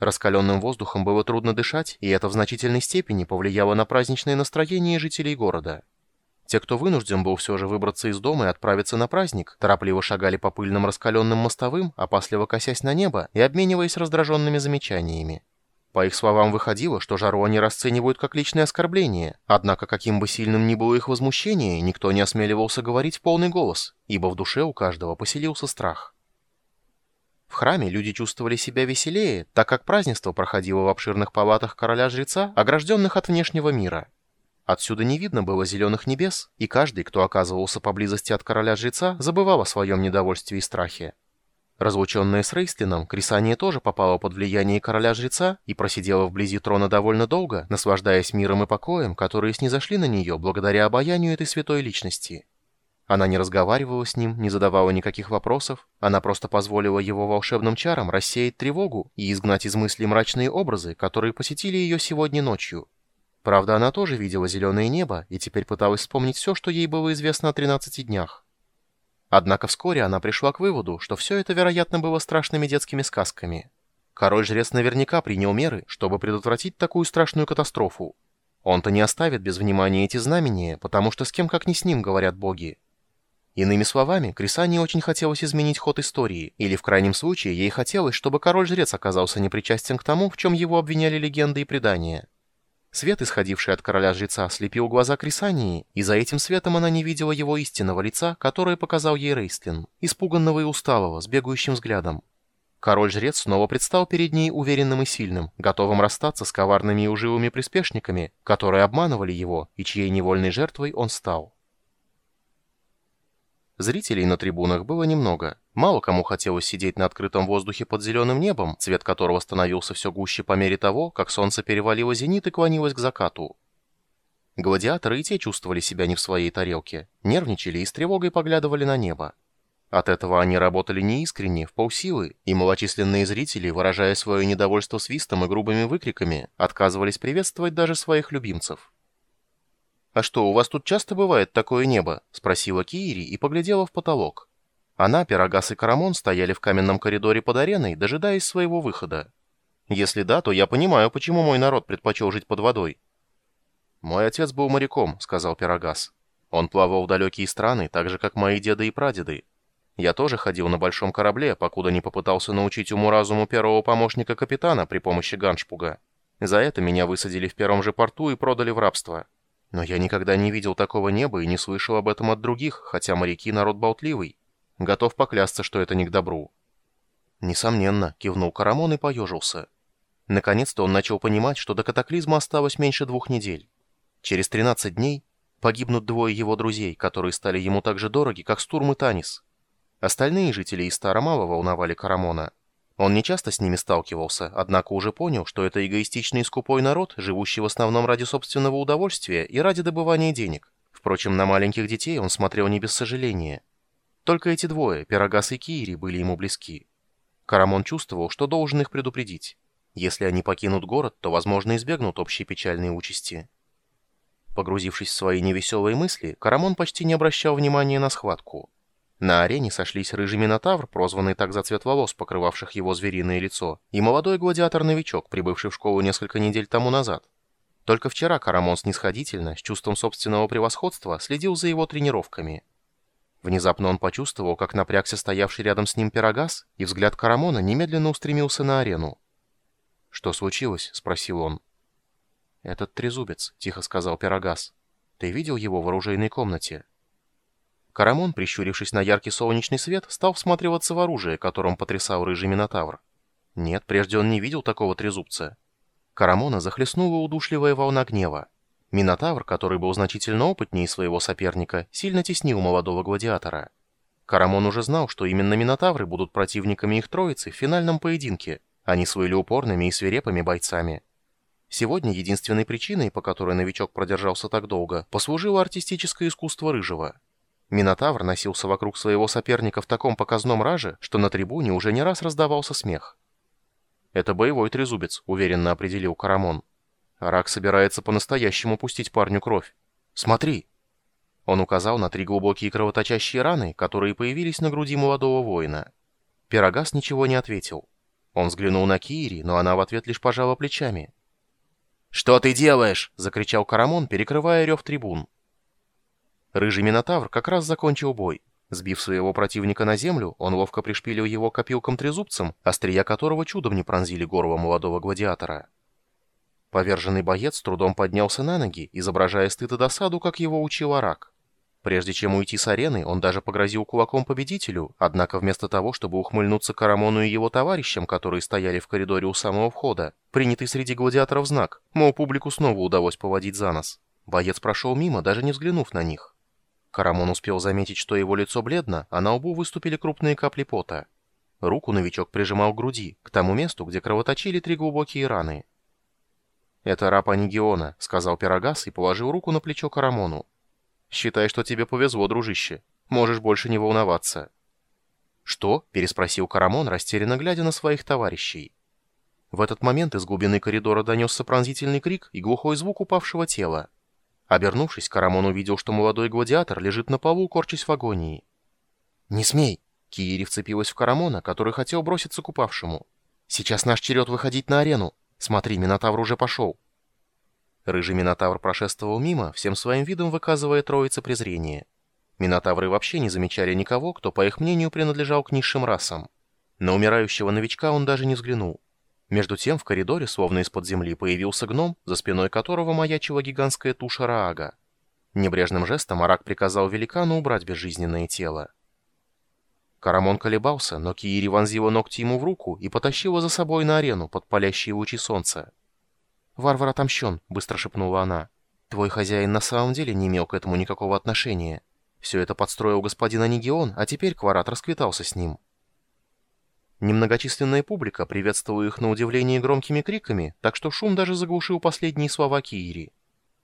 Раскаленным воздухом было трудно дышать, и это в значительной степени повлияло на праздничное настроение жителей города. Те, кто вынужден был все же выбраться из дома и отправиться на праздник, торопливо шагали по пыльным раскаленным мостовым, опасливо косясь на небо и обмениваясь раздраженными замечаниями. По их словам выходило, что жару они расценивают как личное оскорбление, однако каким бы сильным ни было их возмущение, никто не осмеливался говорить в полный голос, ибо в душе у каждого поселился страх. В храме люди чувствовали себя веселее, так как празднество проходило в обширных палатах короля-жреца, огражденных от внешнего мира. Отсюда не видно было зеленых небес, и каждый, кто оказывался поблизости от короля-жреца, забывал о своем недовольстве и страхе. Разлученная с Рейстлином, Крисания тоже попала под влияние короля-жреца и просидела вблизи трона довольно долго, наслаждаясь миром и покоем, которые снизошли на нее благодаря обаянию этой святой личности. Она не разговаривала с ним, не задавала никаких вопросов, она просто позволила его волшебным чарам рассеять тревогу и изгнать из мыслей мрачные образы, которые посетили ее сегодня ночью. Правда, она тоже видела зеленое небо и теперь пыталась вспомнить все, что ей было известно о 13 днях. Однако вскоре она пришла к выводу, что все это, вероятно, было страшными детскими сказками. Король-жрец наверняка принял меры, чтобы предотвратить такую страшную катастрофу. Он-то не оставит без внимания эти знамения, потому что с кем как не с ним, говорят боги. Иными словами, Крисане очень хотелось изменить ход истории, или в крайнем случае ей хотелось, чтобы король-жрец оказался непричастен к тому, в чем его обвиняли легенды и предания. Свет, исходивший от короля-жреца, слепил глаза Крисании, и за этим светом она не видела его истинного лица, которое показал ей Рейстлин, испуганного и усталого, с бегающим взглядом. Король-жрец снова предстал перед ней уверенным и сильным, готовым расстаться с коварными и уживыми приспешниками, которые обманывали его и чьей невольной жертвой он стал. Зрителей на трибунах было немного. Мало кому хотелось сидеть на открытом воздухе под зеленым небом, цвет которого становился все гуще по мере того, как солнце перевалило зенит и клонилось к закату. Гладиаторы и те чувствовали себя не в своей тарелке, нервничали и с тревогой поглядывали на небо. От этого они работали неискренне, в полсилы, и малочисленные зрители, выражая свое недовольство свистом и грубыми выкриками, отказывались приветствовать даже своих любимцев. «А что, у вас тут часто бывает такое небо?» — спросила Киири и поглядела в потолок. Она, Пирогас и Карамон стояли в каменном коридоре под ареной, дожидаясь своего выхода. «Если да, то я понимаю, почему мой народ предпочел жить под водой». «Мой отец был моряком», — сказал Пирогас. «Он плавал в далекие страны, так же, как мои деды и прадеды. Я тоже ходил на большом корабле, покуда не попытался научить уму-разуму первого помощника капитана при помощи ганшпуга. За это меня высадили в первом же порту и продали в рабство». Но я никогда не видел такого неба и не слышал об этом от других, хотя моряки народ болтливый. Готов поклясться, что это не к добру. Несомненно, кивнул Карамон и поежился. Наконец-то он начал понимать, что до катаклизма осталось меньше двух недель. Через 13 дней погибнут двое его друзей, которые стали ему так же дороги, как Стурм и Танис. Остальные жители Истара мало волновали Карамона. Он не часто с ними сталкивался, однако уже понял, что это эгоистичный и скупой народ, живущий в основном ради собственного удовольствия и ради добывания денег. Впрочем, на маленьких детей он смотрел не без сожаления. Только эти двое, Пирогас и Кири, были ему близки. Карамон чувствовал, что должен их предупредить. Если они покинут город, то, возможно, избегнут общей печальной участи. Погрузившись в свои невеселые мысли, Карамон почти не обращал внимания на схватку. На арене сошлись рыжий минотавр, прозванный так за цвет волос, покрывавших его звериное лицо, и молодой гладиатор-новичок, прибывший в школу несколько недель тому назад. Только вчера Карамон снисходительно, с чувством собственного превосходства, следил за его тренировками. Внезапно он почувствовал, как напрягся стоявший рядом с ним пирогаз, и взгляд Карамона немедленно устремился на арену. «Что случилось?» — спросил он. «Этот трезубец», — тихо сказал пирогаз. «Ты видел его в оружейной комнате?» Карамон, прищурившись на яркий солнечный свет, стал всматриваться в оружие, которым потрясал рыжий Минотавр. Нет, прежде он не видел такого трезубца. Карамона захлестнула удушливая волна гнева. Минотавр, который был значительно опытнее своего соперника, сильно теснил молодого гладиатора. Карамон уже знал, что именно Минотавры будут противниками их троицы в финальном поединке. Они были упорными и свирепыми бойцами. Сегодня единственной причиной, по которой новичок продержался так долго, послужило артистическое искусство Рыжего. Минотавр носился вокруг своего соперника в таком показном раже, что на трибуне уже не раз раздавался смех. «Это боевой трезубец», — уверенно определил Карамон. «Рак собирается по-настоящему пустить парню кровь. Смотри!» Он указал на три глубокие кровоточащие раны, которые появились на груди молодого воина. Пирогас ничего не ответил. Он взглянул на Кири, но она в ответ лишь пожала плечами. «Что ты делаешь?» — закричал Карамон, перекрывая рев трибун. Рыжий Минотавр как раз закончил бой. Сбив своего противника на землю, он ловко пришпилил его копилком-трезубцем, острия которого чудом не пронзили горло молодого гладиатора. Поверженный боец трудом поднялся на ноги, изображая стыд и досаду, как его учил Арак. Прежде чем уйти с арены, он даже погрозил кулаком победителю, однако вместо того, чтобы ухмыльнуться Карамону и его товарищам, которые стояли в коридоре у самого входа, принятый среди гладиаторов знак, мол, публику снова удалось поводить за нос, боец прошел мимо, даже не взглянув на них. Карамон успел заметить, что его лицо бледно, а на лбу выступили крупные капли пота. Руку новичок прижимал к груди, к тому месту, где кровоточили три глубокие раны. «Это раб Анигиона», — сказал Пирогас и положил руку на плечо Карамону. «Считай, что тебе повезло, дружище. Можешь больше не волноваться». «Что?» — переспросил Карамон, растерянно глядя на своих товарищей. В этот момент из глубины коридора донесся пронзительный крик и глухой звук упавшего тела. Обернувшись, Карамон увидел, что молодой гладиатор лежит на полу, корчась в агонии. «Не смей!» — Киери вцепилась в Карамона, который хотел броситься к упавшему. «Сейчас наш черед выходить на арену. Смотри, Минотавр уже пошел». Рыжий Минотавр прошествовал мимо, всем своим видом выказывая троице презрение. Минотавры вообще не замечали никого, кто, по их мнению, принадлежал к низшим расам. На умирающего новичка он даже не взглянул. Между тем в коридоре, словно из-под земли, появился гном, за спиной которого маячила гигантская туша Раага. Небрежным жестом Арак приказал великану убрать безжизненное тело. Карамон колебался, но Киири вонзила ногти ему в руку и потащила за собой на арену под палящие лучи солнца. «Варвар отомщен», — быстро шепнула она. «Твой хозяин на самом деле не имел к этому никакого отношения. Все это подстроил господин Анигион, а теперь Кварат расквитался с ним». Немногочисленная публика приветствовала их на удивление громкими криками, так что шум даже заглушил последние слова Киири.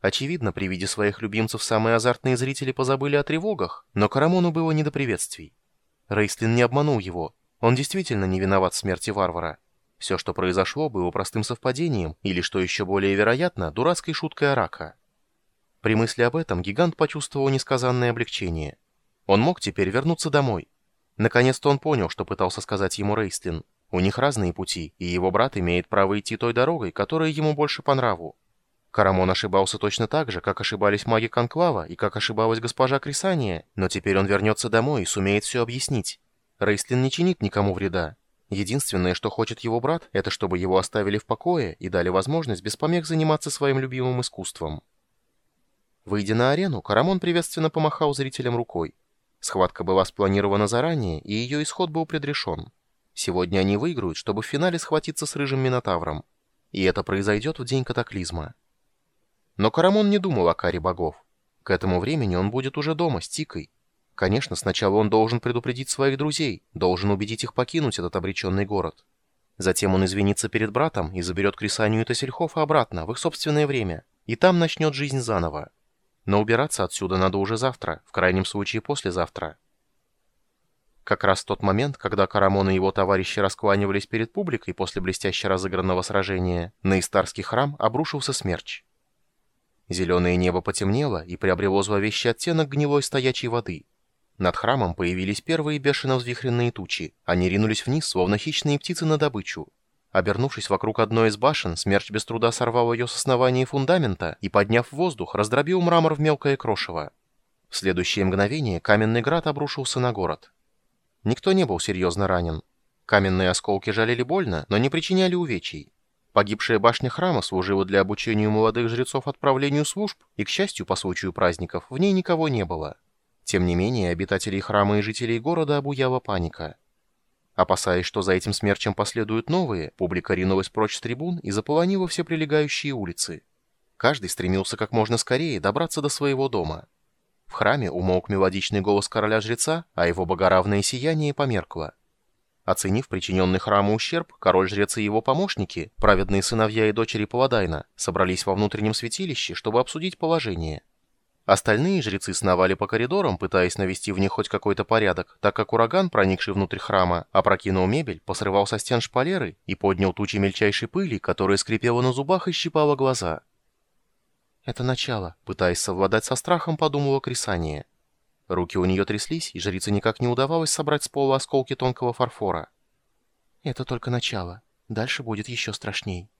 Очевидно, при виде своих любимцев самые азартные зрители позабыли о тревогах, но Карамону было не до приветствий. Рейстлин не обманул его. Он действительно не виноват в смерти варвара. Все, что произошло, было простым совпадением, или, что еще более вероятно, дурацкой шуткой Арака. При мысли об этом гигант почувствовал несказанное облегчение. Он мог теперь вернуться домой. Наконец-то он понял, что пытался сказать ему Рейстлин. У них разные пути, и его брат имеет право идти той дорогой, которая ему больше по нраву. Карамон ошибался точно так же, как ошибались маги Конклава и как ошибалась госпожа Крисания, но теперь он вернется домой и сумеет все объяснить. Рейстлин не чинит никому вреда, Единственное, что хочет его брат, это чтобы его оставили в покое и дали возможность без помех заниматься своим любимым искусством. Выйдя на арену, Карамон приветственно помахал зрителям рукой. Схватка была спланирована заранее, и ее исход был предрешен. Сегодня они выиграют, чтобы в финале схватиться с Рыжим Минотавром. И это произойдет в день катаклизма. Но Карамон не думал о каре богов. К этому времени он будет уже дома с Тикой, Конечно, сначала он должен предупредить своих друзей, должен убедить их покинуть этот обреченный город. Затем он извинится перед братом и заберет Крисанию и Тассельхофа обратно, в их собственное время, и там начнет жизнь заново. Но убираться отсюда надо уже завтра, в крайнем случае послезавтра. Как раз в тот момент, когда Карамон и его товарищи раскланивались перед публикой после блестяще разыгранного сражения, на Истарский храм обрушился смерч. Зеленое небо потемнело и приобрело зловещий оттенок гнилой стоячей воды – над храмом появились первые бешено взвихренные тучи. Они ринулись вниз, словно хищные птицы на добычу. Обернувшись вокруг одной из башен, смерч без труда сорвал ее с основания фундамента и, подняв в воздух, раздробил мрамор в мелкое крошево. В следующее мгновение каменный град обрушился на город. Никто не был серьезно ранен. Каменные осколки жалили больно, но не причиняли увечий. Погибшая башня храма служила для обучения молодых жрецов отправлению служб, и, к счастью, по случаю праздников, в ней никого не было. Тем не менее, обитателей храма и жителей города обуяла паника. Опасаясь, что за этим смерчем последуют новые, публика ринулась прочь с трибун и заполонила все прилегающие улицы. Каждый стремился как можно скорее добраться до своего дома. В храме умолк мелодичный голос короля-жреца, а его богоравное сияние померкло. Оценив причиненный храму ущерб, король-жрец и его помощники, праведные сыновья и дочери Паладайна, собрались во внутреннем святилище, чтобы обсудить положение. Остальные жрецы сновали по коридорам, пытаясь навести в них хоть какой-то порядок, так как ураган, проникший внутрь храма, опрокинул мебель, посрывал со стен шпалеры и поднял тучи мельчайшей пыли, которая скрипела на зубах и щипала глаза. «Это начало», — пытаясь совладать со страхом, подумала Крисания. Руки у нее тряслись, и жрице никак не удавалось собрать с пола осколки тонкого фарфора. Это только начало. Дальше будет еще страшней.